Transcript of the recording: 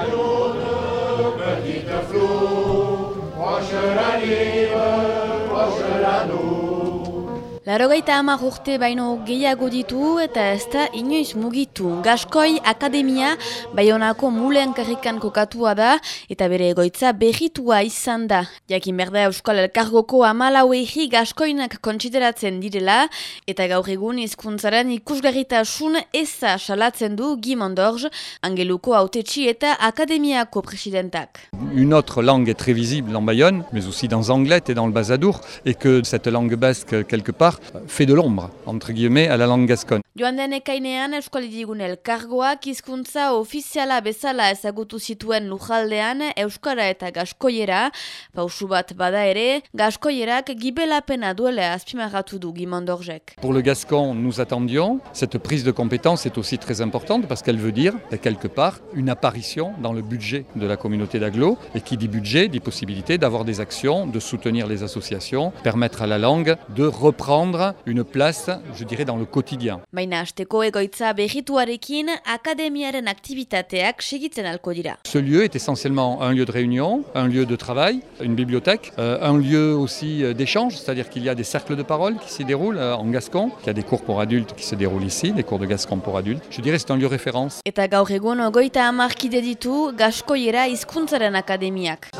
Allons de petite flot, proche la rive, proche la nous. Larogeita hamar urte baino gehiago ditu eta ez da inoiz mugitu. Gaskoi Akademia Baionako mulen karrikan kokatua da eta bere egoitza berritua izan da. Jakin berda Euskal Elkargoko amalau egi gaskoinak kontsideratzen direla eta gaur egun izkuntzaren ikusgarritasun eza salatzen du Gimondorz, angeluko autetxi eta Akademiako presidentak. Une autre langue est très visible en Bayonne, mais aussi dans Anglette et dans le Basadour, et que cette langue basque, quelque part, fait de l'ombre, entre guillemets, à la langue gasconne. Joan den ekainean elkargoak hizkuntza ofiziala bezala ezagutu zituen lujaldean Euskara eta Gaskoiera, pausu bat bada ere, Gaskoierak gibelapena duela azpimarratu du. Pour le gascon, nous attendions, cette prise de compétence est aussi très importante parce qu'elle veut dire, quelque part, une apparition dans le budget de la communauté d'agglo, et qui dit budget, dit possibilité d'avoir des actions, de soutenir les associations, permettre à la langue de reprendre une place, je dirais, dans le quotidien. Baina asteko egoitza berrituarekin akademiaren aktivitateak segitzen alko dira. Ce lieu est essentiellement un lieu de réunion, un lieu de travail, une bibliothèque, euh, un lieu aussi euh, d'échange, c'est-à-dire qu'il y a des cercles de parole qui s'y déroulent euh, en gascon, qu'il y a des cours pour adultes qui se déroulent ici, des cours de gascon pour adultes. Je dirais c'est un lieu référence. Eta gaur egun goita hamarkide ditu Gaskoiera hizkuntzaren akademiak.